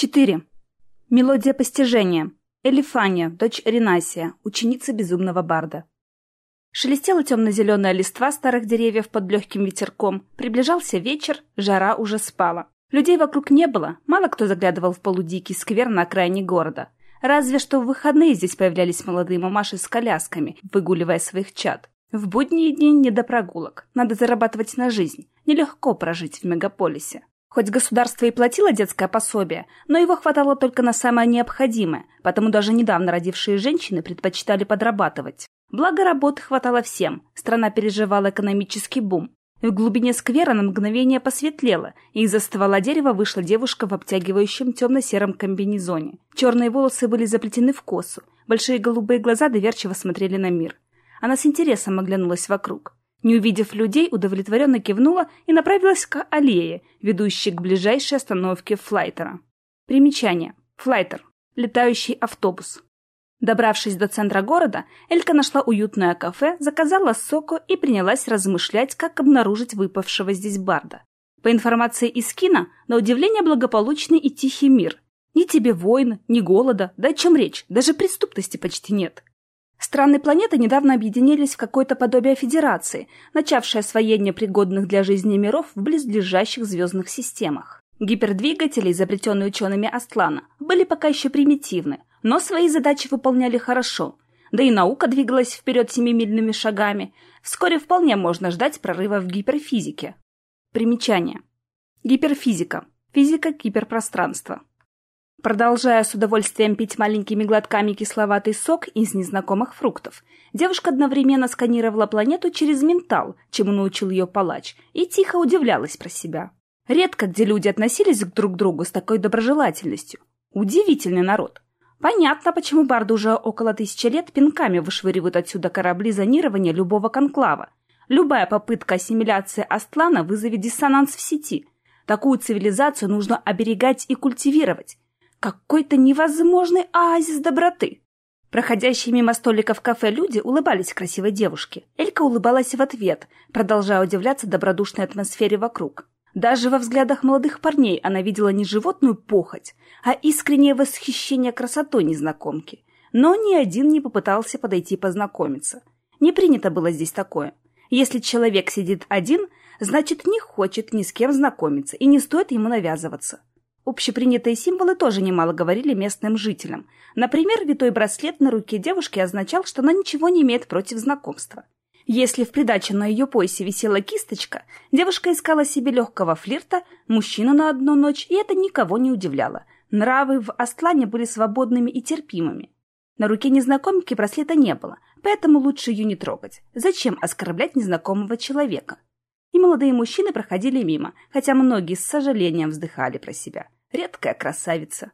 4. Мелодия постижения. Элифания, дочь Ренасия, ученица безумного барда. Шелестела темно-зеленая листва старых деревьев под легким ветерком. Приближался вечер, жара уже спала. Людей вокруг не было, мало кто заглядывал в полудикий сквер на окраине города. Разве что в выходные здесь появлялись молодые мамаши с колясками, выгуливая своих чад. В будние дни не до прогулок. Надо зарабатывать на жизнь. Нелегко прожить в мегаполисе. Хоть государство и платило детское пособие, но его хватало только на самое необходимое, потому даже недавно родившие женщины предпочитали подрабатывать. Благо работы хватало всем, страна переживала экономический бум. В глубине сквера на мгновение посветлело, и из-за ствола дерева вышла девушка в обтягивающем темно-сером комбинезоне. Черные волосы были заплетены в косу, большие голубые глаза доверчиво смотрели на мир. Она с интересом оглянулась вокруг. Не увидев людей, удовлетворенно кивнула и направилась к аллее, ведущей к ближайшей остановке флайтера. Примечание. Флайтер. Летающий автобус. Добравшись до центра города, Элька нашла уютное кафе, заказала соку и принялась размышлять, как обнаружить выпавшего здесь барда. По информации из кино, на удивление благополучный и тихий мир. Ни тебе войн, ни голода, да о чем речь, даже преступности почти нет. Страны планеты недавно объединились в какое-то подобие федерации, начавшее освоение пригодных для жизни миров в близлежащих звездных системах. Гипердвигатели, изобретенные учеными Астлана, были пока еще примитивны, но свои задачи выполняли хорошо. Да и наука двигалась вперед семимильными шагами. Вскоре вполне можно ждать прорыва в гиперфизике. Примечание. Гиперфизика. Физика гиперпространства. Продолжая с удовольствием пить маленькими глотками кисловатый сок из незнакомых фруктов, девушка одновременно сканировала планету через ментал, чему научил ее палач, и тихо удивлялась про себя. Редко где люди относились друг к другу с такой доброжелательностью. Удивительный народ. Понятно, почему барды уже около тысячи лет пинками вышвыривают отсюда корабли зонирования любого конклава. Любая попытка ассимиляции Астлана вызовет диссонанс в сети. Такую цивилизацию нужно оберегать и культивировать, какой-то невозможный оазис доброты. Проходящие мимо столиков кафе люди улыбались красивой девушке. Элька улыбалась в ответ, продолжая удивляться добродушной атмосфере вокруг. Даже во взглядах молодых парней она видела не животную похоть, а искреннее восхищение красотой незнакомки. Но ни один не попытался подойти познакомиться. Не принято было здесь такое. Если человек сидит один, значит не хочет ни с кем знакомиться, и не стоит ему навязываться. Общепринятые символы тоже немало говорили местным жителям. Например, витой браслет на руке девушки означал, что она ничего не имеет против знакомства. Если в придачу на ее поясе висела кисточка, девушка искала себе легкого флирта, мужчину на одну ночь, и это никого не удивляло. Нравы в Астлане были свободными и терпимыми. На руке незнакомки браслета не было, поэтому лучше ее не трогать. Зачем оскорблять незнакомого человека? Молодые мужчины проходили мимо, хотя многие с сожалением вздыхали про себя. Редкая красавица.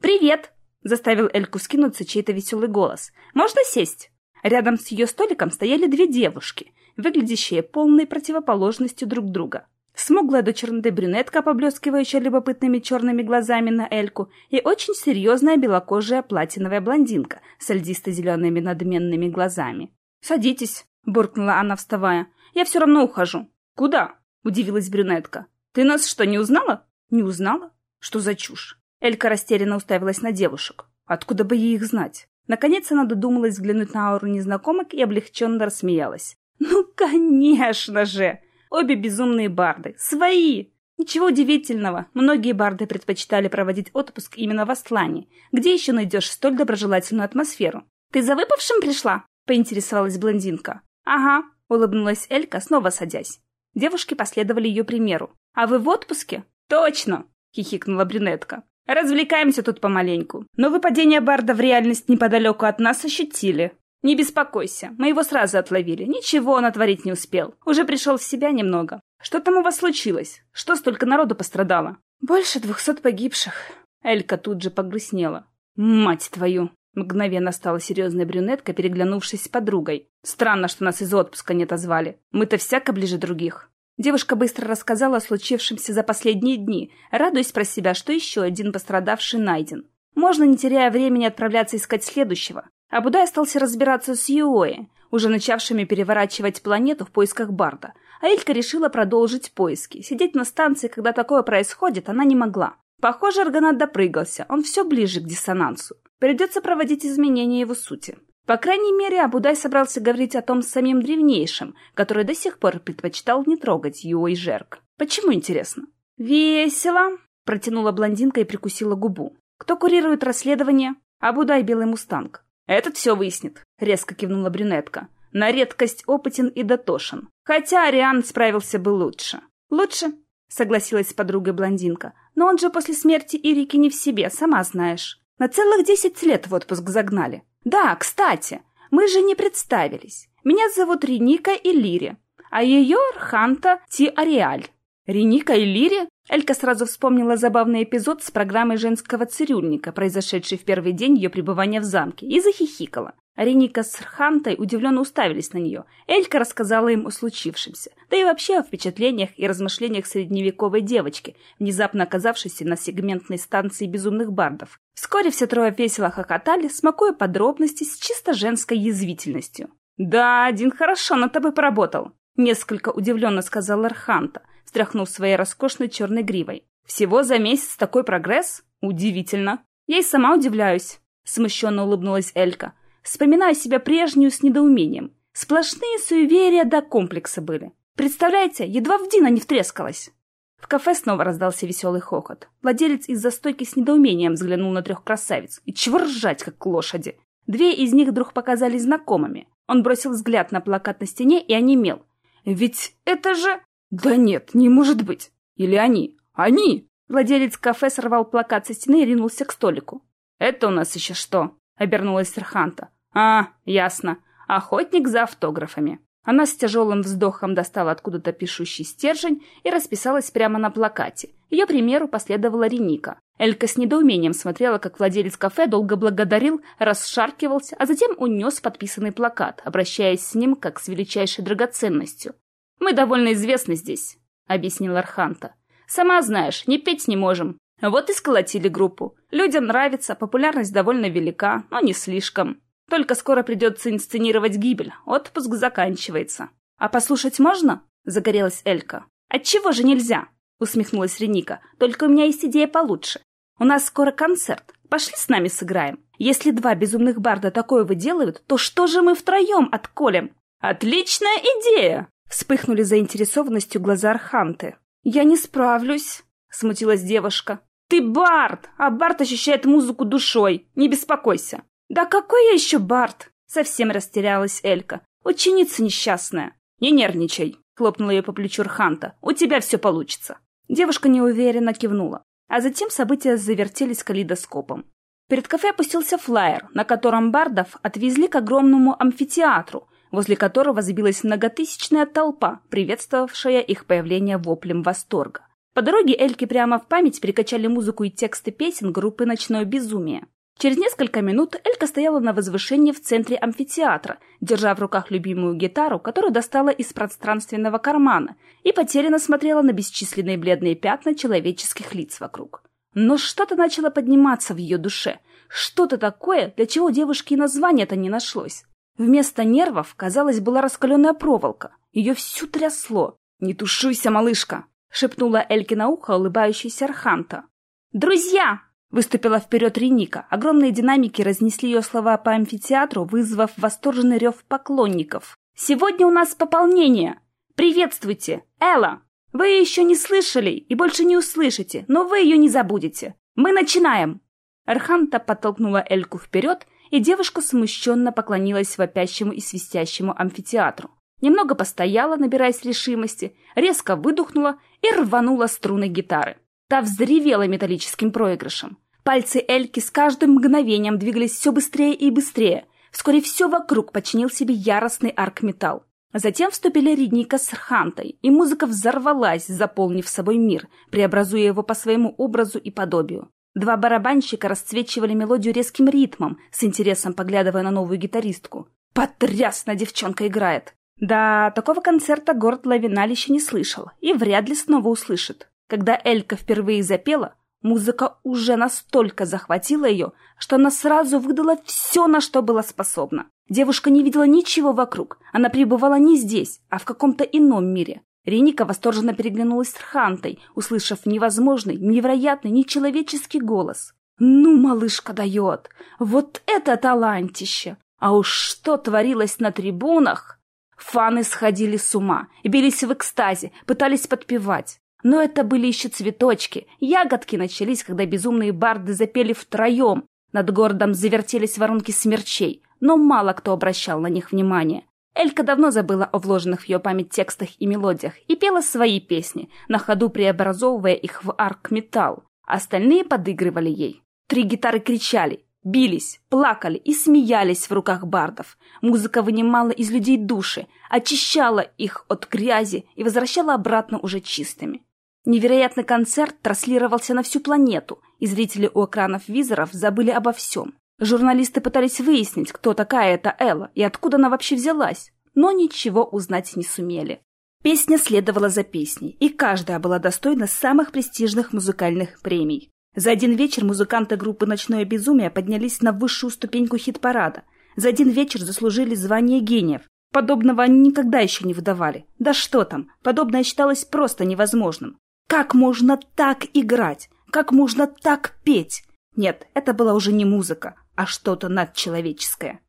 «Привет!» — заставил Эльку скинуться чей-то веселый голос. «Можно сесть?» Рядом с ее столиком стояли две девушки, выглядящие полной противоположностью друг друга. Смуглая до черноты брюнетка, поблескивающая любопытными черными глазами на Эльку, и очень серьезная белокожая платиновая блондинка с льдисто-зелеными надменными глазами. «Садитесь», — буркнула она, вставая. «Я все равно ухожу». «Куда?» — удивилась брюнетка. «Ты нас что, не узнала?» «Не узнала? Что за чушь?» Элька растерянно уставилась на девушек. Откуда бы ей их знать? Наконец она додумалась взглянуть на ауру незнакомок и облегченно рассмеялась. «Ну, конечно же! Обе безумные барды. Свои!» Ничего удивительного. Многие барды предпочитали проводить отпуск именно в Астлане. Где еще найдешь столь доброжелательную атмосферу? «Ты за выпавшим пришла?» — поинтересовалась блондинка. «Ага», — улыбнулась Элька, снова садясь. Девушки последовали ее примеру. «А вы в отпуске?» «Точно!» — хихикнула брюнетка. «Развлекаемся тут помаленьку. Но выпадение Барда в реальность неподалеку от нас ощутили. Не беспокойся, мы его сразу отловили. Ничего он отворить не успел. Уже пришел в себя немного. Что там у вас случилось? Что столько народу пострадало?» «Больше двухсот погибших». Элька тут же погрустнела. «Мать твою!» Мгновенно стала серьезная брюнетка, переглянувшись с подругой. «Странно, что нас из отпуска не отозвали. Мы-то всяко ближе других». Девушка быстро рассказала о случившемся за последние дни, радуясь про себя, что еще один пострадавший найден. Можно, не теряя времени, отправляться искать следующего. А Будай остался разбираться с Юои, уже начавшими переворачивать планету в поисках Барда. А Элька решила продолжить поиски. Сидеть на станции, когда такое происходит, она не могла. Похоже, органат допрыгался, он все ближе к диссонансу. Придется проводить изменения его сути. По крайней мере, Абудай собрался говорить о том самим древнейшем, который до сих пор предпочитал не трогать Юо и Жерк. Почему, интересно? «Весело», — протянула блондинка и прикусила губу. «Кто курирует расследование?» «Абудай Белый Мустанг». «Этот все выяснит», — резко кивнула брюнетка. «На редкость опытен и дотошен. Хотя Ариан справился бы лучше». «Лучше?» — согласилась с подругой блондинка. «Но он же после смерти Ирики не в себе, сама знаешь. На целых десять лет в отпуск загнали. Да, кстати, мы же не представились. Меня зовут Реника Иллири, а ее Арханта Ти Ариаль. Реника Иллири? Элька сразу вспомнила забавный эпизод с программой женского цирюльника, произошедший в первый день ее пребывания в замке, и захихикала. Реника с Архантой удивленно уставились на нее. Элька рассказала им о случившемся, да и вообще о впечатлениях и размышлениях средневековой девочки, внезапно оказавшейся на сегментной станции безумных бардов. Вскоре все трое весело хохотали, смакуя подробности с чисто женской язвительностью. «Да, один хорошо над тобой поработал», — несколько удивленно сказал Арханта, стряхнув своей роскошной черной гривой. «Всего за месяц такой прогресс? Удивительно. Я и сама удивляюсь», — смущенно улыбнулась Элька. Вспоминаю себя прежнюю с недоумением. Сплошные суеверия да комплексы были. Представляете, едва в Дина не втрескалась. В кафе снова раздался веселый хохот. Владелец из-за стойки с недоумением взглянул на трех красавиц. И чего ржать, как лошади? Две из них вдруг показались знакомыми. Он бросил взгляд на плакат на стене и онемел. «Ведь это же...» «Да нет, не может быть!» «Или они? Они!» Владелец кафе сорвал плакат со стены и ринулся к столику. «Это у нас еще что?» — обернулась Серханта. «А, ясно. Охотник за автографами». Она с тяжелым вздохом достала откуда-то пишущий стержень и расписалась прямо на плакате. Ее примеру последовала Реника. Элька с недоумением смотрела, как владелец кафе долго благодарил, расшаркивался, а затем унес подписанный плакат, обращаясь с ним как с величайшей драгоценностью. «Мы довольно известны здесь», — объяснил Арханта. «Сама знаешь, не петь не можем. Вот и сколотили группу. Людям нравится, популярность довольно велика, но не слишком. Только скоро придется инсценировать гибель. Отпуск заканчивается. А послушать можно? Загорелась Элька. Отчего же нельзя? Усмехнулась Реника. Только у меня есть идея получше. У нас скоро концерт. Пошли с нами сыграем. Если два безумных барда такое выделывают, то что же мы втроем отколем? Отличная идея! Вспыхнули заинтересованностью глаза Арханты. Я не справлюсь, смутилась девушка. Ты бард, а бард ощущает музыку душой. Не беспокойся. «Да какой я еще Барт?» — совсем растерялась Элька. «Ученица несчастная». «Не нервничай», — хлопнула ее по плечу Рханта. «У тебя все получится». Девушка неуверенно кивнула. А затем события завертелись калейдоскопом. Перед кафе опустился флаер, на котором бардов отвезли к огромному амфитеатру, возле которого забилась многотысячная толпа, приветствовавшая их появление воплем восторга. По дороге Эльке прямо в память перекачали музыку и тексты песен группы «Ночное безумие». Через несколько минут Элька стояла на возвышении в центре амфитеатра, держа в руках любимую гитару, которую достала из пространственного кармана, и потерянно смотрела на бесчисленные бледные пятна человеческих лиц вокруг. Но что-то начало подниматься в ее душе, что-то такое, для чего девушке и названия-то не нашлось. Вместо нервов, казалось, была раскаленная проволока. Ее всю трясло. «Не тушуйся, малышка!» — шепнула Эльке на ухо улыбающаяся Арханта. «Друзья!» Выступила вперед Реника. Огромные динамики разнесли ее слова по амфитеатру, вызвав восторженный рев поклонников. «Сегодня у нас пополнение! Приветствуйте! Элла! Вы ее еще не слышали и больше не услышите, но вы ее не забудете. Мы начинаем!» Арханта подтолкнула Эльку вперед, и девушка смущенно поклонилась вопящему и свистящему амфитеатру. Немного постояла, набираясь решимости, резко выдохнула и рванула струны гитары. Та взревела металлическим проигрышем. Пальцы Эльки с каждым мгновением двигались все быстрее и быстрее. Вскоре все вокруг подчинил себе яростный арк-металл. Затем вступили Ридника с Рхантой, и музыка взорвалась, заполнив собой мир, преобразуя его по своему образу и подобию. Два барабанщика расцвечивали мелодию резким ритмом, с интересом поглядывая на новую гитаристку. «Потрясно девчонка играет!» Да, такого концерта город Лавиналь еще не слышал, и вряд ли снова услышит. Когда Элька впервые запела, музыка уже настолько захватила ее, что она сразу выдала все, на что была способна. Девушка не видела ничего вокруг, она пребывала не здесь, а в каком-то ином мире. Реника восторженно переглянулась с Рхантой, услышав невозможный, невероятный, нечеловеческий голос. «Ну, малышка дает! Вот это талантище! А уж что творилось на трибунах!» Фаны сходили с ума, бились в экстазе, пытались подпевать. Но это были еще цветочки. Ягодки начались, когда безумные барды запели втроем. Над городом завертелись воронки смерчей, но мало кто обращал на них внимание. Элька давно забыла о вложенных в ее память текстах и мелодиях и пела свои песни, на ходу преобразовывая их в арк-металл. Остальные подыгрывали ей. Три гитары кричали, бились, плакали и смеялись в руках бардов. Музыка вынимала из людей души, очищала их от грязи и возвращала обратно уже чистыми. Невероятный концерт транслировался на всю планету, и зрители у экранов визоров забыли обо всем. Журналисты пытались выяснить, кто такая эта Элла и откуда она вообще взялась, но ничего узнать не сумели. Песня следовала за песней, и каждая была достойна самых престижных музыкальных премий. За один вечер музыканты группы «Ночное безумие» поднялись на высшую ступеньку хит-парада. За один вечер заслужили звание гениев. Подобного они никогда еще не выдавали. Да что там, подобное считалось просто невозможным. Как можно так играть? Как можно так петь? Нет, это была уже не музыка, а что-то надчеловеческое.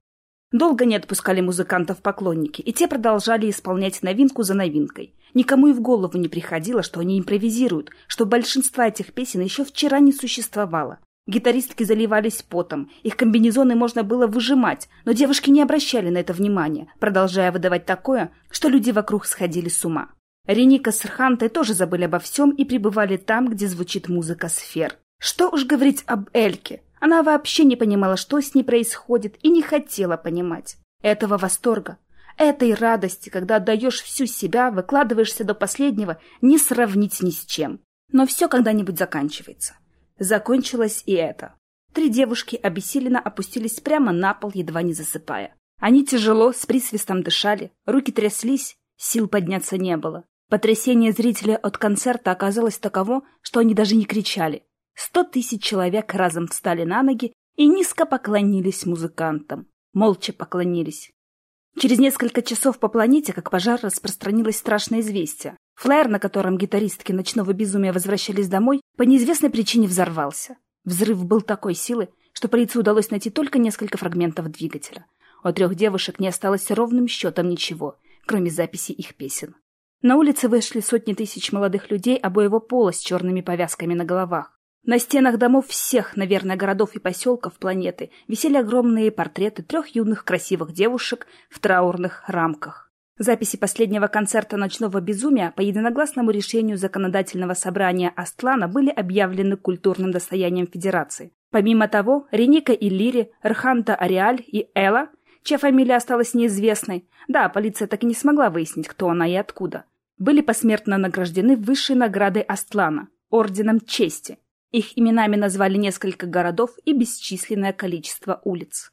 Долго не отпускали музыкантов поклонники, и те продолжали исполнять новинку за новинкой. Никому и в голову не приходило, что они импровизируют, что большинство этих песен еще вчера не существовало. Гитаристки заливались потом, их комбинезоны можно было выжимать, но девушки не обращали на это внимания, продолжая выдавать такое, что люди вокруг сходили с ума. Реника с Рхантой тоже забыли обо всем и пребывали там, где звучит музыка сфер. Что уж говорить об Эльке. Она вообще не понимала, что с ней происходит, и не хотела понимать. Этого восторга, этой радости, когда отдаешь всю себя, выкладываешься до последнего, не сравнить ни с чем. Но все когда-нибудь заканчивается. Закончилось и это. Три девушки обессиленно опустились прямо на пол, едва не засыпая. Они тяжело, с присвистом дышали, руки тряслись, сил подняться не было. Потрясение зрителя от концерта оказалось таково, что они даже не кричали. Сто тысяч человек разом встали на ноги и низко поклонились музыкантам. Молча поклонились. Через несколько часов по планете, как пожар, распространилось страшное известие. Флайер, на котором гитаристки ночного безумия возвращались домой, по неизвестной причине взорвался. Взрыв был такой силы, что полиции удалось найти только несколько фрагментов двигателя. У трех девушек не осталось ровным счетом ничего, кроме записи их песен. На улице вышли сотни тысяч молодых людей обоего пола с черными повязками на головах. На стенах домов всех, наверное, городов и поселков планеты висели огромные портреты трех юных красивых девушек в траурных рамках. Записи последнего концерта «Ночного безумия» по единогласному решению законодательного собрания Астлана были объявлены культурным достоянием Федерации. Помимо того, Реника и Лири, Рханта Ариаль и Элла, чья фамилия осталась неизвестной, да, полиция так и не смогла выяснить, кто она и откуда, были посмертно награждены высшей наградой Астлана – Орденом Чести. Их именами назвали несколько городов и бесчисленное количество улиц.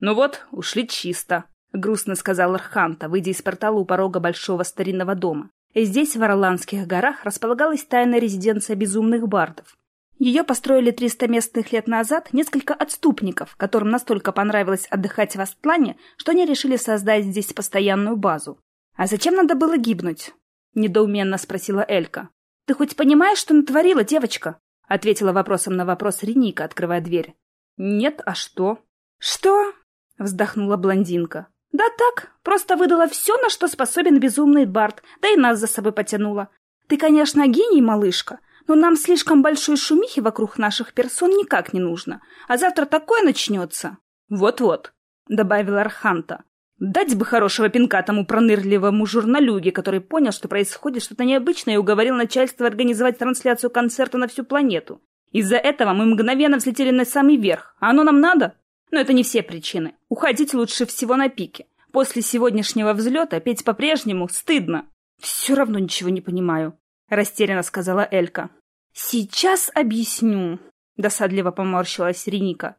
«Ну вот, ушли чисто», — грустно сказал Арханта, выйдя из портала у порога большого старинного дома. Здесь, в Орландских горах, располагалась тайная резиденция безумных бардов. Ее построили 300 местных лет назад несколько отступников, которым настолько понравилось отдыхать в Астлане, что они решили создать здесь постоянную базу. «А зачем надо было гибнуть?» — недоуменно спросила Элька. «Ты хоть понимаешь, что натворила, девочка?» — ответила вопросом на вопрос Реника, открывая дверь. «Нет, а что?» «Что?» — вздохнула блондинка. «Да так, просто выдала все, на что способен безумный Барт, да и нас за собой потянула. Ты, конечно, гений, малышка, но нам слишком большой шумихи вокруг наших персон никак не нужно, а завтра такое начнется». «Вот-вот», — добавила Арханта. Дать бы хорошего пинка тому пронырливому журналюге, который понял, что происходит что-то необычное и уговорил начальство организовать трансляцию концерта на всю планету. Из-за этого мы мгновенно взлетели на самый верх. А оно нам надо? Но это не все причины. Уходить лучше всего на пике. После сегодняшнего взлета петь по-прежнему стыдно. Все равно ничего не понимаю, растерянно сказала Элька. Сейчас объясню, досадливо поморщилась Реника.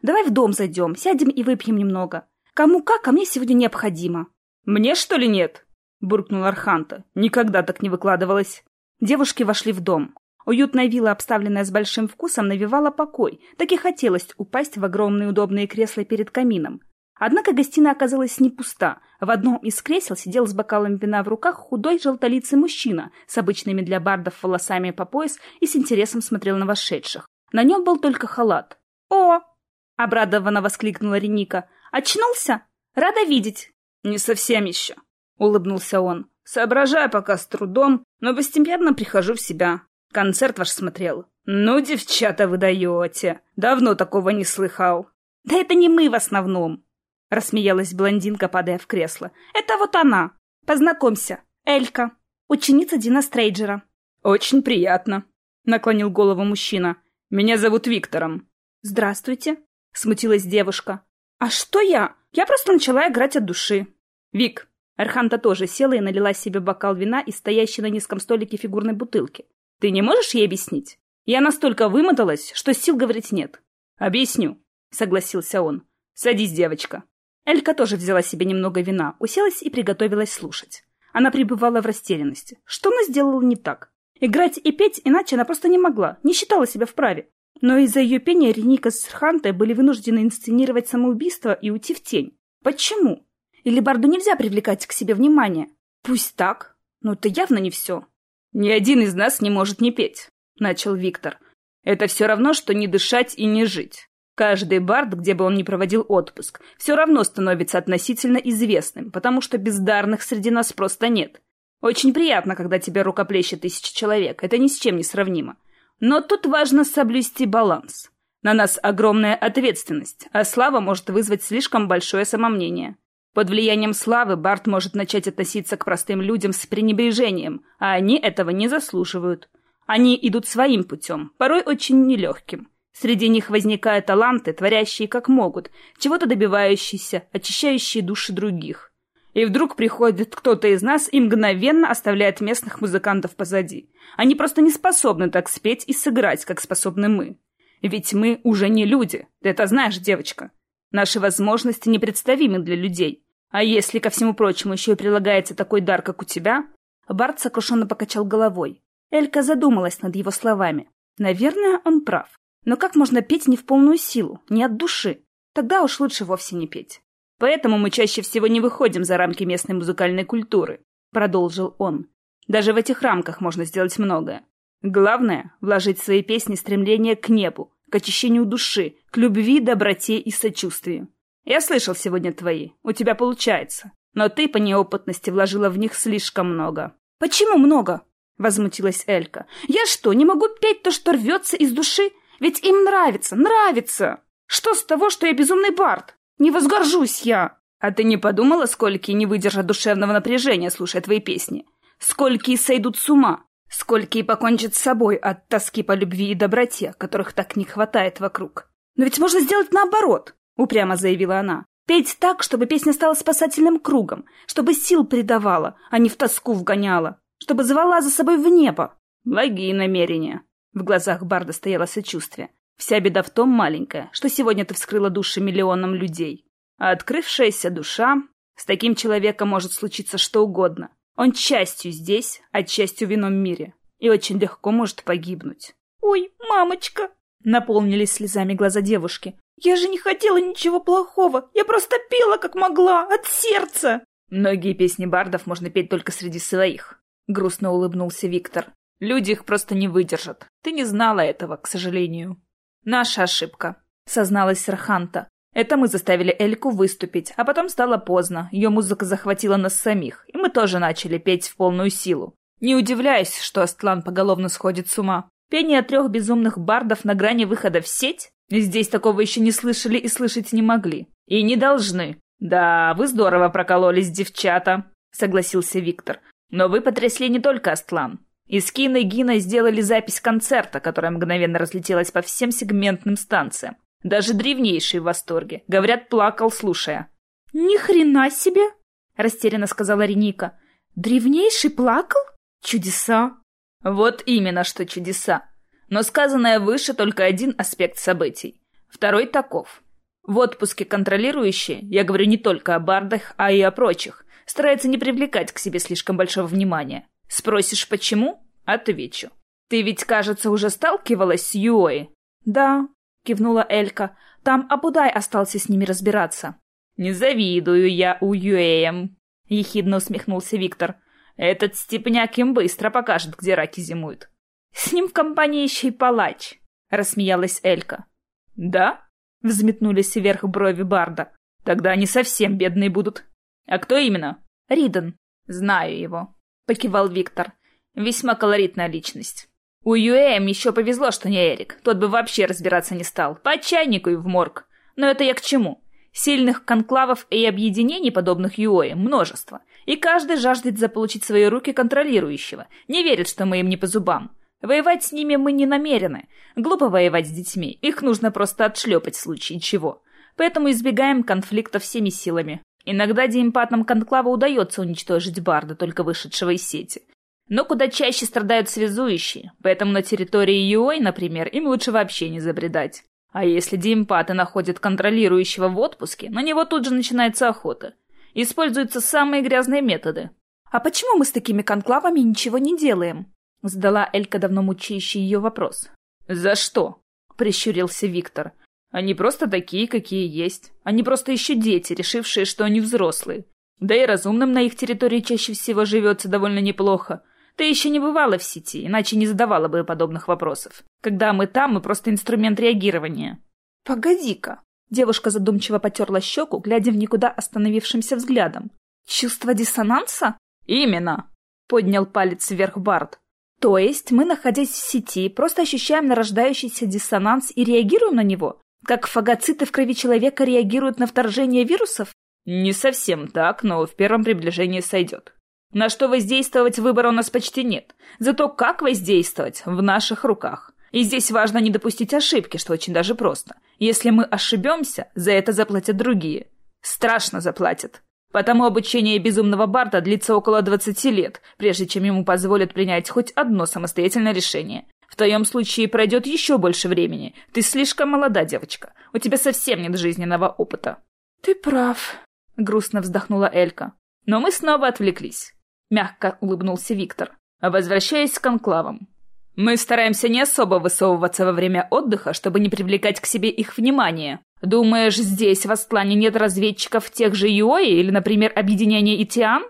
Давай в дом зайдем, сядем и выпьем немного. Кому как, а мне сегодня необходимо. Мне, что ли, нет? Буркнул Арханта. Никогда так не выкладывалась. Девушки вошли в дом. Уютная вилла, обставленная с большим вкусом, навевала покой. Так и хотелось упасть в огромные удобные кресла перед камином. Однако гостиная оказалась не пуста. В одном из кресел сидел с бокалом вина в руках худой желтолицый мужчина с обычными для бардов волосами по пояс и с интересом смотрел на вошедших. На нем был только халат. «О!» — обрадованно воскликнула Реника. «Очнулся? Рада видеть!» «Не совсем еще», — улыбнулся он. «Соображаю пока с трудом, но постепенно прихожу в себя. Концерт ваш смотрел. Ну, девчата, вы даете. Давно такого не слыхал». «Да это не мы в основном», — рассмеялась блондинка, падая в кресло. «Это вот она. Познакомься. Элька, ученица Дина Стрейджера». «Очень приятно», — наклонил голову мужчина. «Меня зовут Виктором». «Здравствуйте», — смутилась девушка. «А что я? Я просто начала играть от души». «Вик». Арханта тоже села и налила себе бокал вина из стоящей на низком столике фигурной бутылки. «Ты не можешь ей объяснить? Я настолько вымоталась, что сил говорить нет». «Объясню», — согласился он. «Садись, девочка». Элька тоже взяла себе немного вина, уселась и приготовилась слушать. Она пребывала в растерянности. Что она сделала не так? Играть и петь иначе она просто не могла, не считала себя вправе. Но из-за ее пения Реника с Хантой были вынуждены инсценировать самоубийство и уйти в тень. Почему? Или Барду нельзя привлекать к себе внимание? Пусть так, но это явно не все. «Ни один из нас не может не петь», — начал Виктор. «Это все равно, что не дышать и не жить. Каждый бард, где бы он ни проводил отпуск, все равно становится относительно известным, потому что бездарных среди нас просто нет. Очень приятно, когда тебя рукоплещет тысяча человек, это ни с чем не сравнимо. Но тут важно соблюсти баланс. На нас огромная ответственность, а слава может вызвать слишком большое самомнение. Под влиянием славы Барт может начать относиться к простым людям с пренебрежением, а они этого не заслуживают. Они идут своим путем, порой очень нелегким. Среди них возникают таланты, творящие как могут, чего-то добивающиеся, очищающие души других. И вдруг приходит кто-то из нас и мгновенно оставляет местных музыкантов позади. Они просто не способны так спеть и сыграть, как способны мы. Ведь мы уже не люди, ты это знаешь, девочка. Наши возможности непредставимы для людей. А если ко всему прочему еще и прилагается такой дар, как у тебя... Барт сокрушенно покачал головой. Элька задумалась над его словами. Наверное, он прав. Но как можно петь не в полную силу, не от души? Тогда уж лучше вовсе не петь. Поэтому мы чаще всего не выходим за рамки местной музыкальной культуры, продолжил он. Даже в этих рамках можно сделать многое. Главное — вложить в свои песни стремление к небу, к очищению души, к любви, доброте и сочувствию. Я слышал сегодня твои, у тебя получается, но ты по неопытности вложила в них слишком много. Почему много? Возмутилась Элька. Я что, не могу петь то, что рвется из души? Ведь им нравится, нравится. Что с того, что я безумный бард? Не возгоржусь я. А ты не подумала, сколько не выдержат душевного напряжения, слушая твои песни? Сколько и сойдут с ума? Сколько и покончат с собой от тоски по любви и доброте, которых так не хватает вокруг? Но ведь можно сделать наоборот, упрямо заявила она. Петь так, чтобы песня стала спасательным кругом, чтобы сил придавала, а не в тоску вгоняла, чтобы звала за собой в небо. Благие намерения. В глазах Барда стояло сочувствие. Вся беда в том, маленькая, что сегодня ты вскрыла души миллионам людей. А открывшаяся душа... С таким человеком может случиться что угодно. Он частью здесь, а частью в ином мире. И очень легко может погибнуть. «Ой, мамочка!» Наполнились слезами глаза девушки. «Я же не хотела ничего плохого. Я просто пела, как могла, от сердца!» «Многие песни бардов можно петь только среди своих», — грустно улыбнулся Виктор. Люди их просто не выдержат. Ты не знала этого, к сожалению. Наша ошибка, созналась Сарханта. Это мы заставили Эльку выступить, а потом стало поздно. Ее музыка захватила нас самих, и мы тоже начали петь в полную силу. Не удивляюсь, что Астлан поголовно сходит с ума. Пение трех безумных бардов на грани выхода в сеть? Здесь такого еще не слышали и слышать не могли. И не должны. Да, вы здорово прокололись, девчата, согласился Виктор. Но вы потрясли не только Астлан. Из Кина и Гина сделали запись концерта, которая мгновенно разлетелась по всем сегментным станциям. Даже древнейший в восторге. Говорят, плакал, слушая. «Ни хрена себе!» — растерянно сказала Реника. «Древнейший плакал? Чудеса!» Вот именно, что чудеса. Но сказанное выше только один аспект событий. Второй таков. В отпуске контролирующие, я говорю не только о бардах, а и о прочих, стараются не привлекать к себе слишком большого внимания. Спросишь, почему? Отвечу. Ты ведь, кажется, уже сталкивалась с Юой? Да, кивнула Элька. Там Абудай остался с ними разбираться. «Не завидую я Уюэям», — ехидно усмехнулся Виктор. «Этот степняк им быстро покажет, где раки зимуют». «С ним в компании еще и палач», — рассмеялась Элька. «Да?» — взметнулись вверх брови Барда. «Тогда они совсем бедные будут. А кто именно?» «Риден». «Знаю его», — покивал Виктор. «Весьма колоритная личность. У Юэм еще повезло, что не Эрик. Тот бы вообще разбираться не стал. По чайнику и в морг. Но это я к чему? Сильных конклавов и объединений, подобных Юое, множество. И каждый жаждет заполучить в свои руки контролирующего. Не верит, что мы им не по зубам. Воевать с ними мы не намерены. Глупо воевать с детьми. Их нужно просто отшлепать в случае чего. Поэтому избегаем конфликта всеми силами. Иногда деэмпатам конклава удается уничтожить Барда, только вышедшего из сети. Но куда чаще страдают связующие, поэтому на территории Юой, например, им лучше вообще не забредать. А если деэмпаты находят контролирующего в отпуске, на него тут же начинается охота. Используются самые грязные методы. «А почему мы с такими конклавами ничего не делаем?» — задала Элька давно мучающий ее вопрос. «За что?» — прищурился Виктор. «Они просто такие, какие есть. Они просто еще дети, решившие, что они взрослые. Да и разумным на их территории чаще всего живется довольно неплохо. Ты еще не бывала в сети, иначе не задавала бы подобных вопросов. Когда мы там, мы просто инструмент реагирования». «Погоди-ка». Девушка задумчиво потерла щеку, глядя в никуда остановившимся взглядом. «Чувство диссонанса?» «Именно!» — поднял палец вверх Барт. То есть мы, находясь в сети, просто ощущаем нарождающийся диссонанс и реагируем на него? Как фагоциты в крови человека реагируют на вторжение вирусов? Не совсем так, но в первом приближении сойдет. На что воздействовать выбора у нас почти нет. Зато как воздействовать в наших руках. И здесь важно не допустить ошибки, что очень даже просто. Если мы ошибемся, за это заплатят другие. Страшно заплатят. Потому обучение безумного Барта длится около 20 лет, прежде чем ему позволят принять хоть одно самостоятельное решение. В твоем случае пройдет еще больше времени. Ты слишком молода, девочка. У тебя совсем нет жизненного опыта. Ты прав, грустно вздохнула Элька. Но мы снова отвлеклись. Мягко улыбнулся Виктор. Возвращаясь к конклавам. Мы стараемся не особо высовываться во время отдыха, чтобы не привлекать к себе их внимание. Думаешь, здесь в Астлане нет разведчиков тех же Юои или, например, объединения Итиан?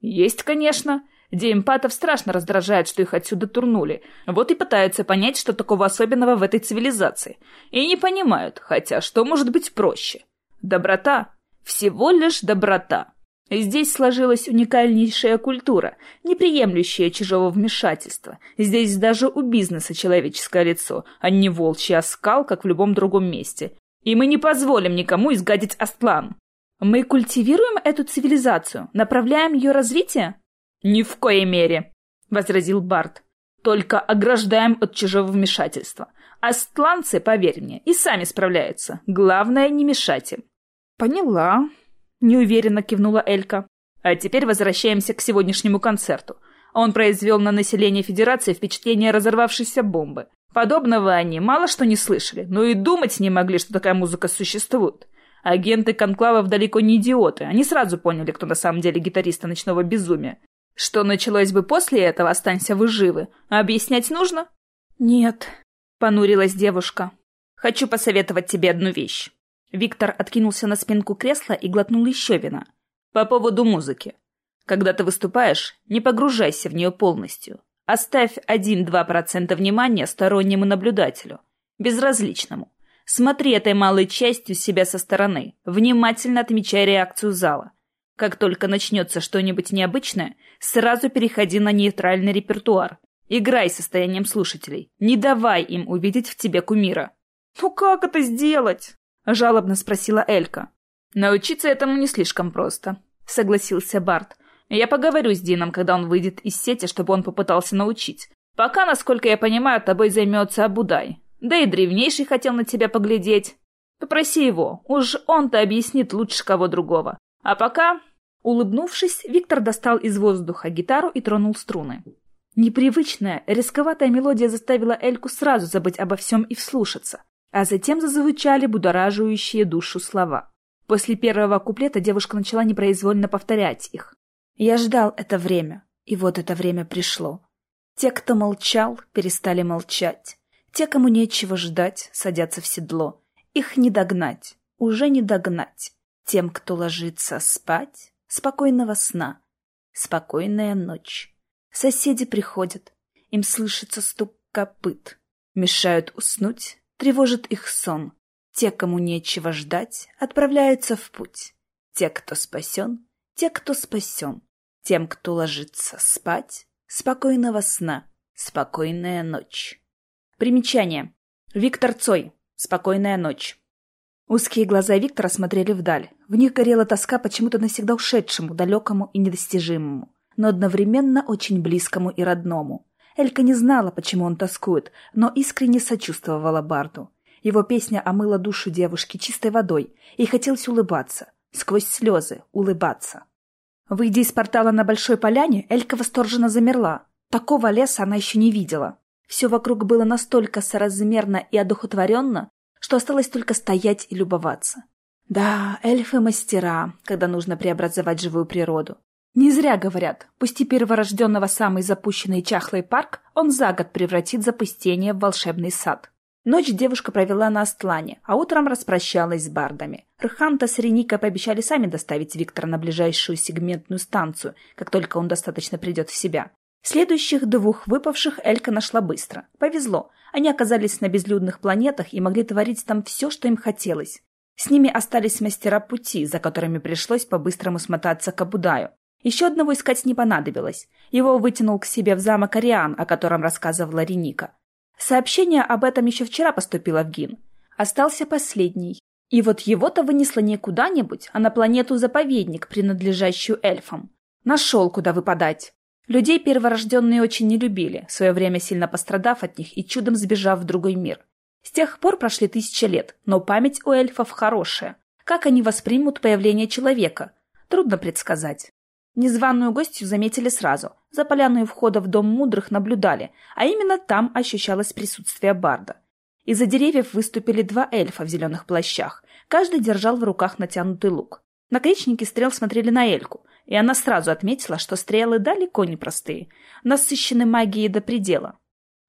Есть, конечно. Деэмпатов страшно раздражает, что их отсюда турнули. Вот и пытаются понять, что такого особенного в этой цивилизации. И не понимают, хотя что может быть проще? Доброта. Всего лишь доброта. Здесь сложилась уникальнейшая культура, не приемлющая чужого вмешательства. Здесь даже у бизнеса человеческое лицо, а не волчий оскал, как в любом другом месте. И мы не позволим никому изгадить Астлан. Мы культивируем эту цивилизацию, направляем ее развитие? Ни в коей мере, возразил Барт. Только ограждаем от чужого вмешательства. Астланцы, поверь мне, и сами справляются. Главное, не мешать им. Поняла, неуверенно кивнула Элька. А теперь возвращаемся к сегодняшнему концерту. Он произвел на население Федерации впечатление разорвавшейся бомбы. Подобного они мало что не слышали, но и думать не могли, что такая музыка существует. Агенты конклавов далеко не идиоты, они сразу поняли, кто на самом деле гитариста ночного безумия. Что началось бы после этого, останься вы живы, а объяснять нужно? Нет, понурилась девушка. Хочу посоветовать тебе одну вещь. Виктор откинулся на спинку кресла и глотнул еще вина. По поводу музыки. Когда ты выступаешь, не погружайся в нее полностью. Оставь 1-2% внимания стороннему наблюдателю, безразличному. Смотри этой малой частью себя со стороны, внимательно отмечай реакцию зала. Как только начнется что-нибудь необычное, сразу переходи на нейтральный репертуар. Играй состоянием слушателей. Не давай им увидеть в тебе кумира. «Ну как это сделать?» — жалобно спросила Элька. «Научиться этому не слишком просто», — согласился Барт. Я поговорю с Дином, когда он выйдет из сети, чтобы он попытался научить. Пока, насколько я понимаю, тобой займется Абудай. Да и древнейший хотел на тебя поглядеть. Попроси его, уж он-то объяснит лучше кого другого. А пока...» Улыбнувшись, Виктор достал из воздуха гитару и тронул струны. Непривычная, рисковатая мелодия заставила Эльку сразу забыть обо всем и вслушаться, а затем зазвучали будораживающие душу слова. После первого куплета девушка начала непроизвольно повторять их. Я ждал это время, и вот это время пришло. Те, кто молчал, перестали молчать. Те, кому нечего ждать, садятся в седло. Их не догнать, уже не догнать. Тем, кто ложится спать, спокойного сна. Спокойная ночь. Соседи приходят. Им слышится стук копыт. Мешают уснуть, тревожит их сон. Те, кому нечего ждать, отправляются в путь. Те, кто спасен, те, кто спасен. Тем, кто ложится спать, спокойного сна, спокойная ночь. Примечание. Виктор Цой. Спокойная ночь. Узкие глаза Виктора смотрели вдаль. В них горела тоска почему-то навсегда ушедшему, далекому и недостижимому, но одновременно очень близкому и родному. Элька не знала, почему он тоскует, но искренне сочувствовала Барду. Его песня омыла душу девушки чистой водой, и хотелось улыбаться, сквозь слезы улыбаться. Выйдя из портала на Большой Поляне, Элька восторженно замерла. Такого леса она еще не видела. Все вокруг было настолько соразмерно и одухотворенно, что осталось только стоять и любоваться. Да, эльфы мастера, когда нужно преобразовать живую природу. Не зря говорят, пусти перворожденного самый запущенный чахлый парк, он за год превратит запустение в волшебный сад. Ночь девушка провела на Астлане, а утром распрощалась с бардами. Рханта с Реникой пообещали сами доставить Виктора на ближайшую сегментную станцию, как только он достаточно придет в себя. Следующих двух выпавших Элька нашла быстро. Повезло. Они оказались на безлюдных планетах и могли творить там все, что им хотелось. С ними остались мастера пути, за которыми пришлось по-быстрому смотаться к Абудаю. Еще одного искать не понадобилось. Его вытянул к себе в замок Ариан, о котором рассказывала Реника. Сообщение об этом еще вчера поступило в ГИН. Остался последний. И вот его-то вынесло не куда-нибудь, а на планету-заповедник, принадлежащую эльфам. Нашел, куда выпадать. Людей перворожденные очень не любили, в свое время сильно пострадав от них и чудом сбежав в другой мир. С тех пор прошли тысячи лет, но память у эльфов хорошая. Как они воспримут появление человека? Трудно предсказать. Незваную гостью заметили сразу. За поляной входа в Дом Мудрых наблюдали, а именно там ощущалось присутствие Барда. Из-за деревьев выступили два эльфа в зеленых плащах. Каждый держал в руках натянутый лук. Наконечники стрел смотрели на Эльку, и она сразу отметила, что стрелы далеко не простые, насыщены магией до предела.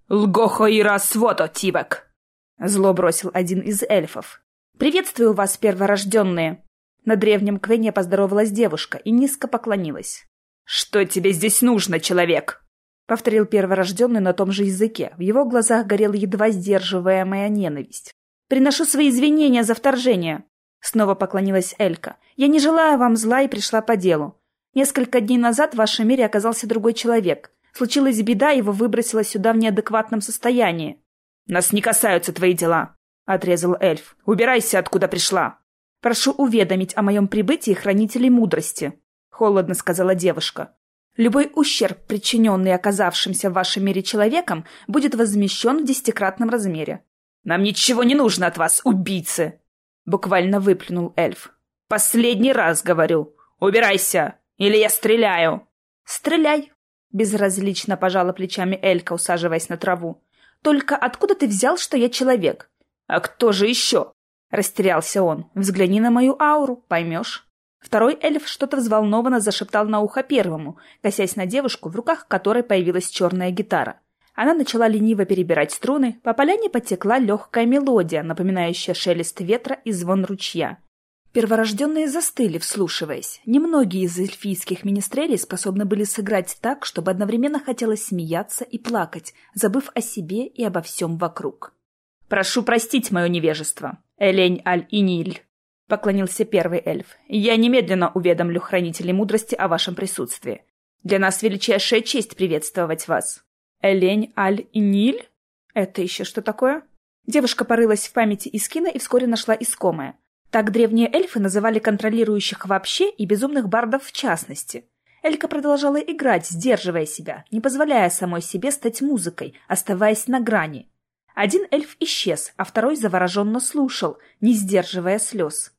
«Лгохо и расвото, Тивек!» — зло бросил один из эльфов. «Приветствую вас, перворожденные!» На древнем Квене поздоровалась девушка и низко поклонилась. «Что тебе здесь нужно, человек?» — повторил перворожденный на том же языке. В его глазах горела едва сдерживаемая ненависть. «Приношу свои извинения за вторжение!» Снова поклонилась Элька. «Я не желаю вам зла и пришла по делу. Несколько дней назад в вашем мире оказался другой человек. Случилась беда, его выбросило сюда в неадекватном состоянии». «Нас не касаются твои дела», — отрезал эльф. «Убирайся, откуда пришла». «Прошу уведомить о моем прибытии хранителей мудрости», — холодно сказала девушка. «Любой ущерб, причиненный оказавшимся в вашем мире человеком, будет возмещен в десятикратном размере». «Нам ничего не нужно от вас, убийцы!» — буквально выплюнул эльф. «Последний раз говорю. Убирайся!» Или я стреляю?» «Стреляй!» — безразлично пожала плечами Элька, усаживаясь на траву. «Только откуда ты взял, что я человек?» «А кто же еще?» — растерялся он. «Взгляни на мою ауру, поймешь». Второй эльф что-то взволнованно зашептал на ухо первому, косясь на девушку, в руках которой появилась черная гитара. Она начала лениво перебирать струны, по поляне потекла легкая мелодия, напоминающая шелест ветра и звон ручья. Перворожденные застыли, вслушиваясь. Немногие из эльфийских министрелей способны были сыграть так, чтобы одновременно хотелось смеяться и плакать, забыв о себе и обо всем вокруг. «Прошу простить мое невежество, Элень Аль-Иниль», — поклонился первый эльф. «Я немедленно уведомлю хранителей мудрости о вашем присутствии. Для нас величайшая честь приветствовать вас». «Элень Аль-Иниль? Это еще что такое?» Девушка порылась в памяти Искина и вскоре нашла искомое — так древние эльфы называли контролирующих вообще и безумных бардов в частности. Элька продолжала играть, сдерживая себя, не позволяя самой себе стать музыкой, оставаясь на грани. Один эльф исчез, а второй завороженно слушал, не сдерживая слез.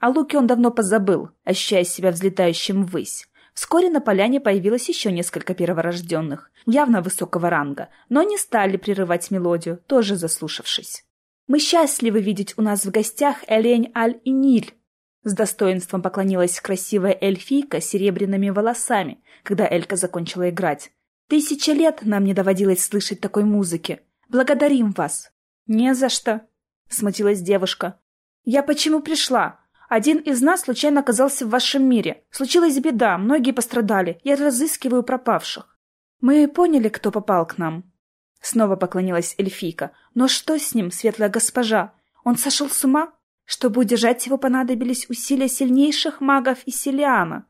О луке он давно позабыл, ощущая себя взлетающим ввысь. Вскоре на поляне появилось еще несколько перворожденных, явно высокого ранга, но не стали прерывать мелодию, тоже заслушавшись. Мы счастливы видеть у нас в гостях Элень Аль-Иниль. С достоинством поклонилась красивая эльфийка с серебряными волосами, когда Элька закончила играть. Тысячи лет нам не доводилось слышать такой музыки. Благодарим вас. Не за что, смутилась девушка. Я почему пришла? Один из нас случайно оказался в вашем мире. Случилась беда, многие пострадали. Я разыскиваю пропавших. Мы поняли, кто попал к нам. Снова поклонилась эльфийка. Но что с ним, светлая госпожа? Он сошел с ума? Чтобы удержать его, понадобились усилия сильнейших магов и Селиана.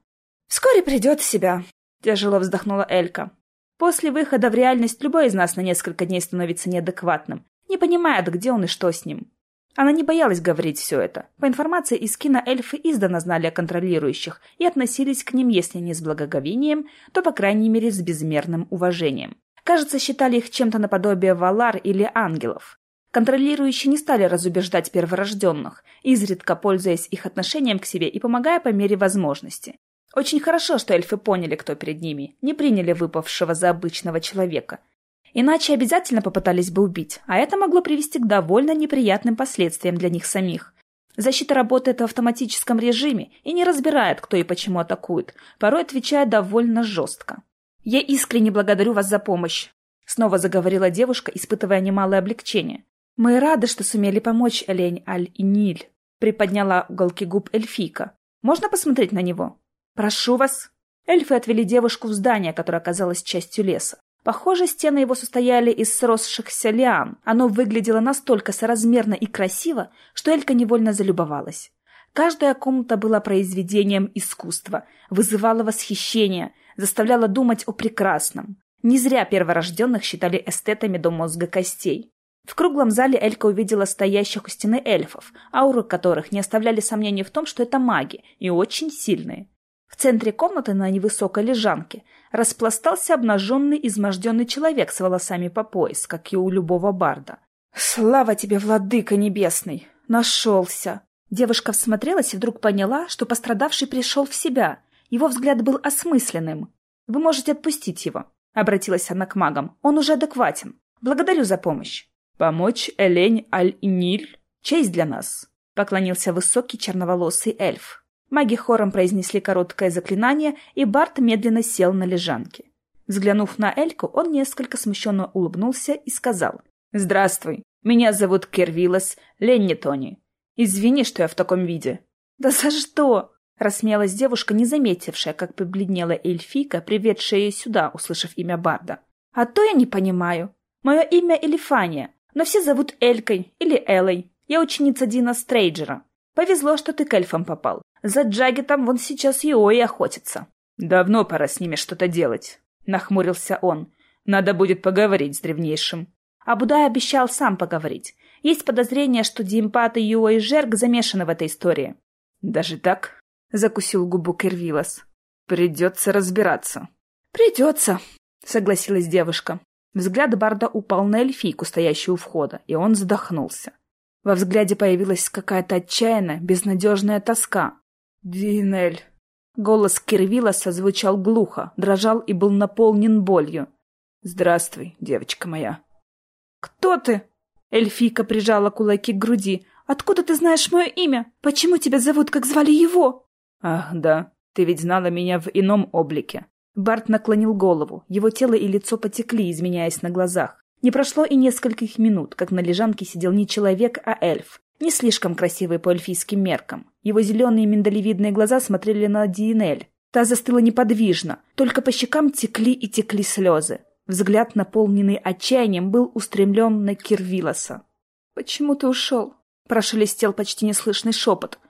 «Вскоре придет в себя», — тяжело вздохнула Элька. «После выхода в реальность любой из нас на несколько дней становится неадекватным, не понимает, где он и что с ним. Она не боялась говорить все это. По информации из кино эльфы издавна знали о контролирующих и относились к ним, если не с благоговением, то, по крайней мере, с безмерным уважением. Кажется, считали их чем-то наподобие валар или ангелов. Контролирующие не стали разубеждать перворожденных, изредка пользуясь их отношением к себе и помогая по мере возможности. Очень хорошо, что эльфы поняли, кто перед ними, не приняли выпавшего за обычного человека – Иначе обязательно попытались бы убить, а это могло привести к довольно неприятным последствиям для них самих. Защита работает в автоматическом режиме и не разбирает, кто и почему атакует, порой отвечая довольно жестко. «Я искренне благодарю вас за помощь», — снова заговорила девушка, испытывая немалое облегчение. «Мы рады, что сумели помочь Элень Аль-Иниль», — приподняла уголки губ эльфийка. «Можно посмотреть на него?» «Прошу вас». Эльфы отвели девушку в здание, которое оказалось частью леса. Похоже, стены его состояли из сросшихся лиан. Оно выглядело настолько соразмерно и красиво, что Элька невольно залюбовалась. Каждая комната была произведением искусства, вызывала восхищение, заставляла думать о прекрасном. Не зря перворожденных считали эстетами до мозга костей. В круглом зале Элька увидела стоящих у стены эльфов, ауры которых не оставляли сомнений в том, что это маги, и очень сильные. В центре комнаты на невысокой лежанке распластался обнаженный изможденный человек с волосами по пояс, как и у любого барда. «Слава тебе, владыка небесный! Нашелся!» Девушка всмотрелась и вдруг поняла, что пострадавший пришел в себя. Его взгляд был осмысленным. «Вы можете отпустить его», — обратилась она к магам. «Он уже адекватен. Благодарю за помощь». «Помочь Элень Аль-Иниль? Честь для нас», — поклонился высокий черноволосый эльф. Маги хором произнесли короткое заклинание, и Барт медленно сел на лежанке. Взглянув на Эльку, он несколько смущенно улыбнулся и сказал. «Здравствуй, меня зовут Кервилас Ленни Тони. Извини, что я в таком виде». «Да за что?» — рассмеялась девушка, не заметившая, как побледнела эльфийка, приведшая ее сюда, услышав имя Барда. «А то я не понимаю. Мое имя Элифания, но все зовут Элькой или Элой. Я ученица Дина Стрейджера. Повезло, что ты к эльфам попал. За Джагетом вон сейчас и охотится. Давно пора с ними что-то делать, — нахмурился он. Надо будет поговорить с древнейшим. А Будай обещал сам поговорить. Есть подозрение, что Димпат и Юо и Жерг замешаны в этой истории. Даже так? — закусил губу Кервилас. Придется разбираться. Придется, — согласилась девушка. Взгляд Барда упал на эльфийку, стоящую у входа, и он задохнулся. Во взгляде появилась какая-то отчаянная, безнадежная тоска. «Динель!» Голос Кирвила созвучал глухо, дрожал и был наполнен болью. «Здравствуй, девочка моя». «Кто ты?» Эльфийка прижала кулаки к груди. «Откуда ты знаешь мое имя? Почему тебя зовут, как звали его?» «Ах, да, ты ведь знала меня в ином облике». Барт наклонил голову. Его тело и лицо потекли, изменяясь на глазах. Не прошло и нескольких минут, как на лежанке сидел не человек, а эльф. Не слишком красивый по эльфийским меркам. Его зеленые миндалевидные глаза смотрели на Диенель. Та застыла неподвижно, только по щекам текли и текли слезы. Взгляд, наполненный отчаянием, был устремлен на Кирвилоса. «Почему ты ушел?» — прошелестел почти неслышный шепот.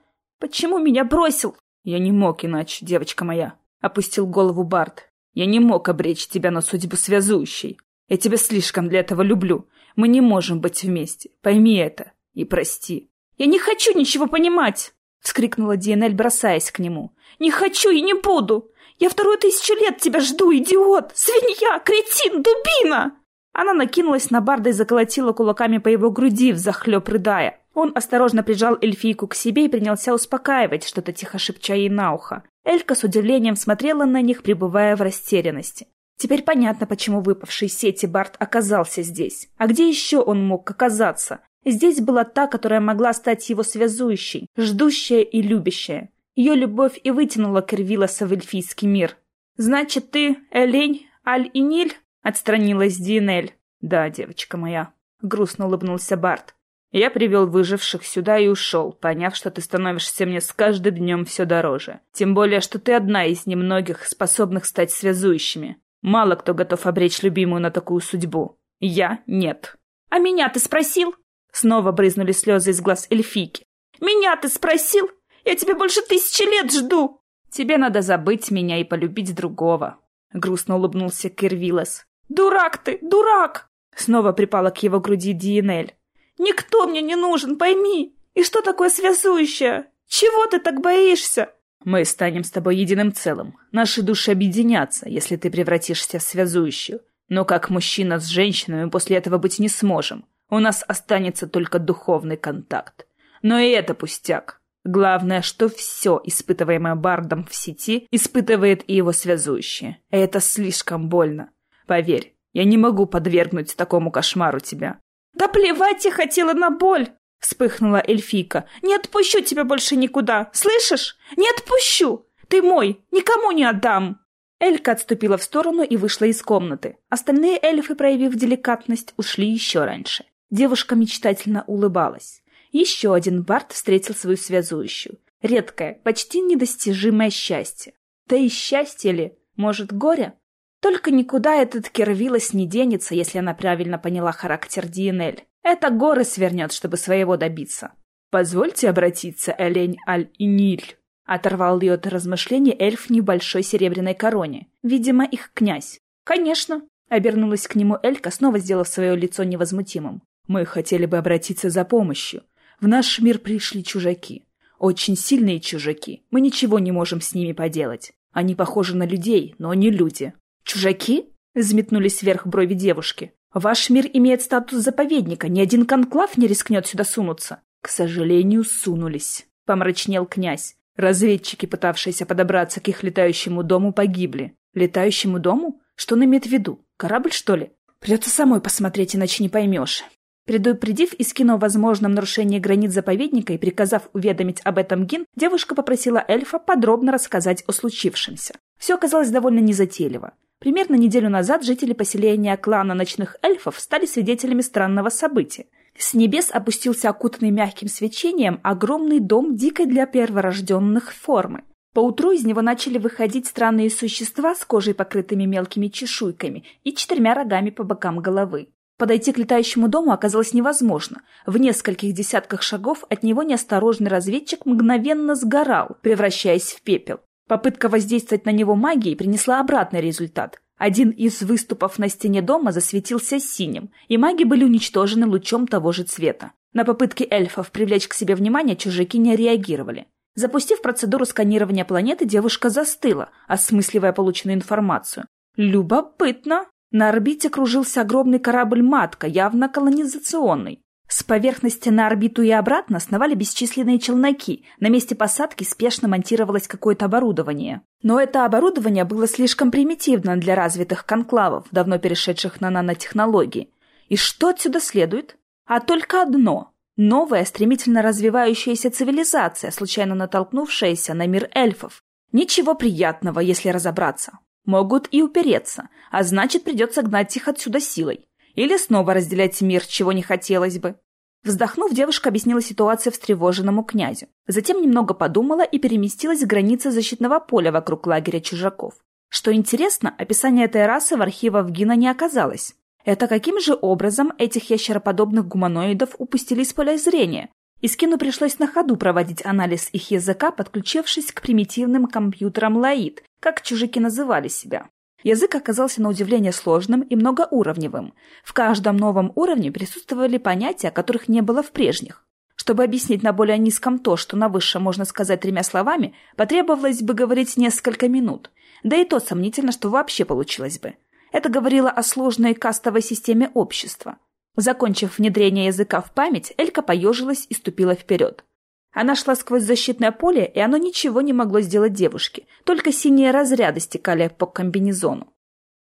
«Почему меня бросил?» «Я не мог иначе, девочка моя», — опустил голову Барт. «Я не мог обречь тебя на судьбу связующей. Я тебя слишком для этого люблю. Мы не можем быть вместе. Пойми это. И прости. Я не хочу ничего понимать! Вскрикнула Диэнель, бросаясь к нему. Не хочу и не буду! Я вторую тысячу лет тебя жду, идиот! Свинья! Кретин! Дубина! Она накинулась на Барда и заколотила кулаками по его груди, взахлеб рыдая. Он осторожно прижал эльфийку к себе и принялся успокаивать, что-то тихо шепча ей на ухо. Элька с удивлением смотрела на них, пребывая в растерянности. Теперь понятно, почему выпавший сети Барт оказался здесь. А где еще он мог оказаться? Здесь была та, которая могла стать его связующей, ждущая и любящая. Ее любовь и вытянула Кервилоса в эльфийский мир. «Значит, ты, Элень, Аль-Иниль?» — отстранилась Диэнель. «Да, девочка моя», — грустно улыбнулся Барт. Я привел выживших сюда и ушел, поняв, что ты становишься мне с каждым днем все дороже. Тем более, что ты одна из немногих, способных стать связующими. Мало кто готов обречь любимую на такую судьбу. Я — нет. «А меня ты спросил?» Снова брызнули слезы из глаз эльфийки. «Меня ты спросил? Я тебе больше тысячи лет жду!» «Тебе надо забыть меня и полюбить другого», — грустно улыбнулся Кирвилос. «Дурак ты, дурак!» Снова припала к его груди Диенель. Никто мне не нужен, пойми. И что такое связующее? Чего ты так боишься? Мы станем с тобой единым целым. Наши души объединятся, если ты превратишься в связующую. Но как мужчина с женщиной мы после этого быть не сможем. У нас останется только духовный контакт. Но и это пустяк. Главное, что все, испытываемое Бардом в сети, испытывает и его связующие. И это слишком больно. Поверь, я не могу подвергнуть такому кошмару тебя. «Да плевать я хотела на боль!» — вспыхнула эльфийка. «Не отпущу тебя больше никуда, слышишь? Не отпущу! Ты мой, никому не отдам!» Элька отступила в сторону и вышла из комнаты. Остальные эльфы, проявив деликатность, ушли еще раньше. Девушка мечтательно улыбалась. Еще один Барт встретил свою связующую. Редкое, почти недостижимое счастье. Да и счастье ли? Может, горе? Только никуда этот Кервилос не денется, если она правильно поняла характер Диенель. Это горы свернет, чтобы своего добиться. «Позвольте обратиться, Элень Аль-Иниль», — оторвал ее от размышлений эльф небольшой серебряной короне. Видимо, их князь. «Конечно», — обернулась к нему Элька, снова сделав свое лицо невозмутимым. «Мы хотели бы обратиться за помощью. В наш мир пришли чужаки. Очень сильные чужаки. Мы ничего не можем с ними поделать. Они похожи на людей, но не люди. «Чужаки?» — взметнулись вверх брови девушки. «Ваш мир имеет статус заповедника, ни один конклав не рискнет сюда сунуться». «К сожалению, сунулись», — помрачнел князь. Разведчики, пытавшиеся подобраться к их летающему дому, погибли. Летающему дому? Что он имеет в виду? Корабль, что ли? Придется самой посмотреть, иначе не поймешь. Предупредив Искину о возможном нарушении границ заповедника и приказав уведомить об этом Гин, девушка попросила эльфа подробно рассказать о случившемся. Все оказалось довольно незатейливо. Примерно неделю назад жители поселения клана ночных эльфов стали свидетелями странного события. С небес опустился окутанный мягким свечением огромный дом дикой для перворожденных формы. Поутру из него начали выходить странные существа с кожей, покрытыми мелкими чешуйками, и четырьмя рогами по бокам головы. Подойти к летающему дому оказалось невозможно. В нескольких десятках шагов от него неосторожный разведчик мгновенно сгорал, превращаясь в пепел. Попытка воздействовать на него магией принесла обратный результат. Один из выступов на стене дома засветился синим, и маги были уничтожены лучом того же цвета. На попытки эльфов привлечь к себе внимание чужаки не реагировали. Запустив процедуру сканирования планеты, девушка застыла, осмысливая полученную информацию. Любопытно! На орбите кружился огромный корабль «Матка», явно колонизационный. С поверхности на орбиту и обратно сновали бесчисленные челноки. На месте посадки спешно монтировалось какое-то оборудование. Но это оборудование было слишком примитивно для развитых конклавов, давно перешедших на нанотехнологии. И что отсюда следует? А только одно. Новая, стремительно развивающаяся цивилизация, случайно натолкнувшаяся на мир эльфов. Ничего приятного, если разобраться. Могут и упереться, а значит придется гнать их отсюда силой. Или снова разделять мир, чего не хотелось бы. Вздохнув, девушка объяснила ситуацию встревоженному князю. Затем немного подумала и переместилась к границе защитного поля вокруг лагеря чужаков. Что интересно, описание этой расы в архивах Гина не оказалось. Это каким же образом этих ящероподобных гуманоидов упустили из поля зрения? Искину пришлось на ходу проводить анализ их языка, подключившись к примитивным компьютерам Лаид, как чужаки называли себя. Язык оказался на удивление сложным и многоуровневым. В каждом новом уровне присутствовали понятия, которых не было в прежних. Чтобы объяснить на более низком то, что на высшем можно сказать тремя словами, потребовалось бы говорить несколько минут. Да и то сомнительно, что вообще получилось бы. Это говорило о сложной кастовой системе общества. Закончив внедрение языка в память, Элька поежилась и ступила вперед. Она шла сквозь защитное поле, и оно ничего не могло сделать девушке, только синие разряды стекали по комбинезону.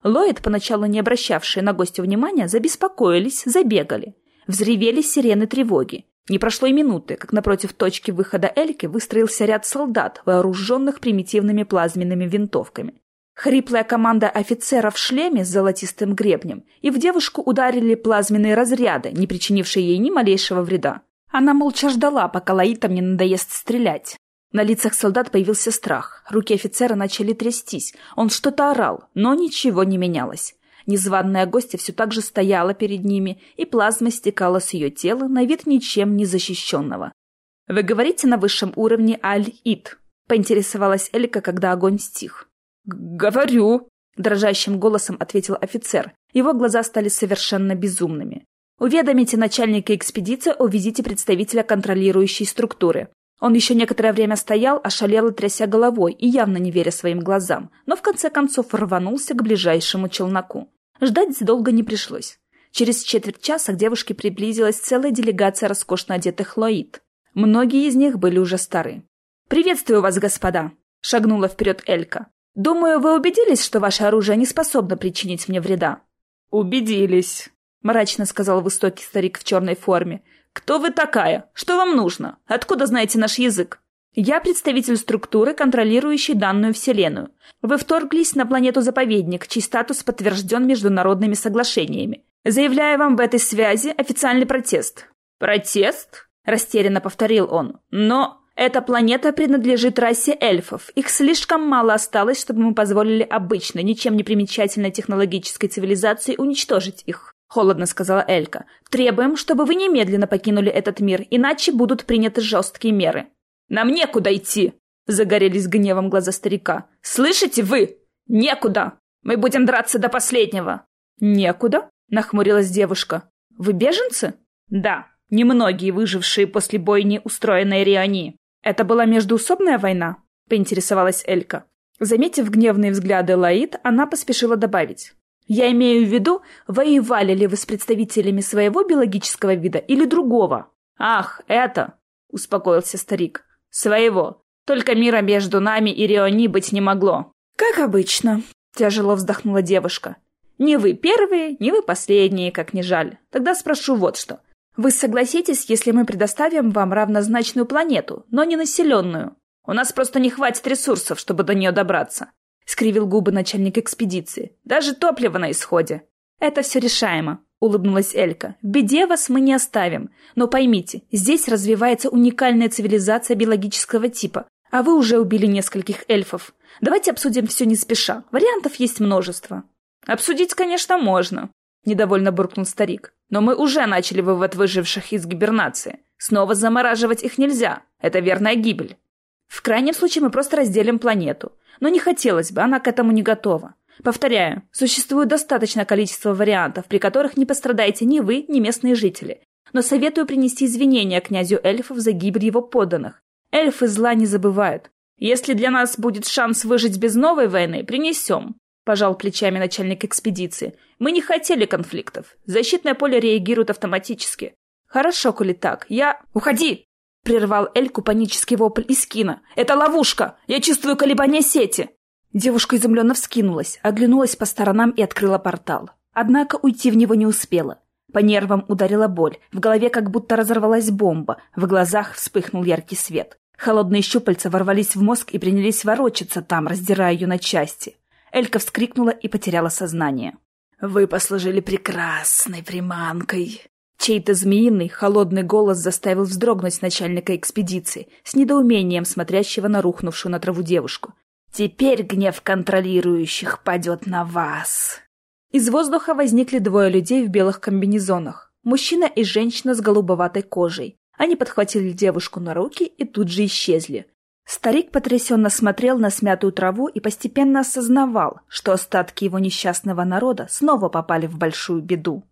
Ллойд, поначалу не обращавшие на гостя внимания, забеспокоились, забегали. Взревели сирены тревоги. Не прошло и минуты, как напротив точки выхода Эльки выстроился ряд солдат, вооруженных примитивными плазменными винтовками. Хриплая команда офицера в шлеме с золотистым гребнем, и в девушку ударили плазменные разряды, не причинившие ей ни малейшего вреда. Она молча ждала, пока лаитам не надоест стрелять. На лицах солдат появился страх. Руки офицера начали трястись. Он что-то орал, но ничего не менялось. Незваная гостья все так же стояла перед ними, и плазма стекала с ее тела на вид ничем не защищенного. «Вы говорите на высшем уровне Аль-Ит?» — поинтересовалась Элька, когда огонь стих. «Говорю», — дрожащим голосом ответил офицер. Его глаза стали совершенно безумными. «Уведомите начальника экспедиции о визите представителя контролирующей структуры. Он еще некоторое время стоял, ошалело тряся головой и явно не веря своим глазам, но в конце концов рванулся к ближайшему челноку. Ждать долго не пришлось. Через четверть часа к девушке приблизилась целая делегация роскошно одетых лоид. Многие из них были уже стары. «Приветствую вас, господа!» — шагнула вперед Элька. «Думаю, вы убедились, что ваше оружие не способно причинить мне вреда?» «Убедились», — мрачно сказал высокий старик в черной форме. «Кто вы такая? Что вам нужно? Откуда знаете наш язык?» «Я представитель структуры, контролирующей данную Вселенную. Вы вторглись на планету-заповедник, чей статус подтвержден международными соглашениями. Заявляю вам в этой связи официальный протест». «Протест?» — растерянно повторил он. «Но эта планета принадлежит расе эльфов. Их слишком мало осталось, чтобы мы позволили обычной, ничем не примечательной технологической цивилизации уничтожить их. Холодно сказала Элька. Требуем, чтобы вы немедленно покинули этот мир, иначе будут приняты жесткие меры. Нам некуда идти! Загорелись гневом глаза старика. Слышите вы? Некуда! Мы будем драться до последнего. Некуда? Нахмурилась девушка. Вы беженцы? Да, немногие выжившие после бойни, устроенной Риони. «Это была междуусобная война?» — поинтересовалась Элька. Заметив гневные взгляды Лаид, она поспешила добавить. «Я имею в виду, воевали ли вы с представителями своего биологического вида или другого?» «Ах, это!» — успокоился старик. «Своего. Только мира между нами и Риони быть не могло». «Как обычно», — тяжело вздохнула девушка. «Не вы первые, не вы последние, как ни жаль. Тогда спрошу вот что. Вы согласитесь, если мы предоставим вам равнозначную планету, но не населенную? У нас просто не хватит ресурсов, чтобы до нее добраться. Скривил губы начальник экспедиции. Даже топливо на исходе. Это все решаемо, улыбнулась Элька. В беде вас мы не оставим. Но поймите, здесь развивается уникальная цивилизация биологического типа, а вы уже убили нескольких эльфов. Давайте обсудим все не спеша. Вариантов есть множество. Обсудить, конечно, можно, недовольно буркнул старик. Но мы уже начали вывод выживших из гибернации. Снова замораживать их нельзя. Это верная гибель. В крайнем случае мы просто разделим планету. Но не хотелось бы, она к этому не готова. Повторяю, существует достаточное количество вариантов, при которых не пострадаете ни вы, ни местные жители. Но советую принести извинения князю эльфов за гибель его подданных. Эльфы зла не забывают. Если для нас будет шанс выжить без новой войны, принесем. — пожал плечами начальник экспедиции. «Мы не хотели конфликтов. Защитное поле реагирует автоматически». «Хорошо, коли так. Я...» «Уходи!» — прервал Эльку панический вопль из кино. «Это ловушка! Я чувствую колебания сети!» Девушка изумленно вскинулась, оглянулась по сторонам и открыла портал. Однако уйти в него не успела. По нервам ударила боль, в голове как будто разорвалась бомба, в глазах вспыхнул яркий свет. Холодные щупальца ворвались в мозг и принялись ворочаться там, раздирая ее на части. Элька вскрикнула и потеряла сознание. «Вы послужили прекрасной приманкой!» Чей-то змеиный, холодный голос заставил вздрогнуть начальника экспедиции, с недоумением смотрящего на рухнувшую на траву девушку. «Теперь гнев контролирующих падет на вас!» Из воздуха возникли двое людей в белых комбинезонах. Мужчина и женщина с голубоватой кожей. Они подхватили девушку на руки и тут же исчезли. Старик потрясенно смотрел на смятую траву и постепенно осознавал, что остатки его несчастного народа снова попали в большую беду.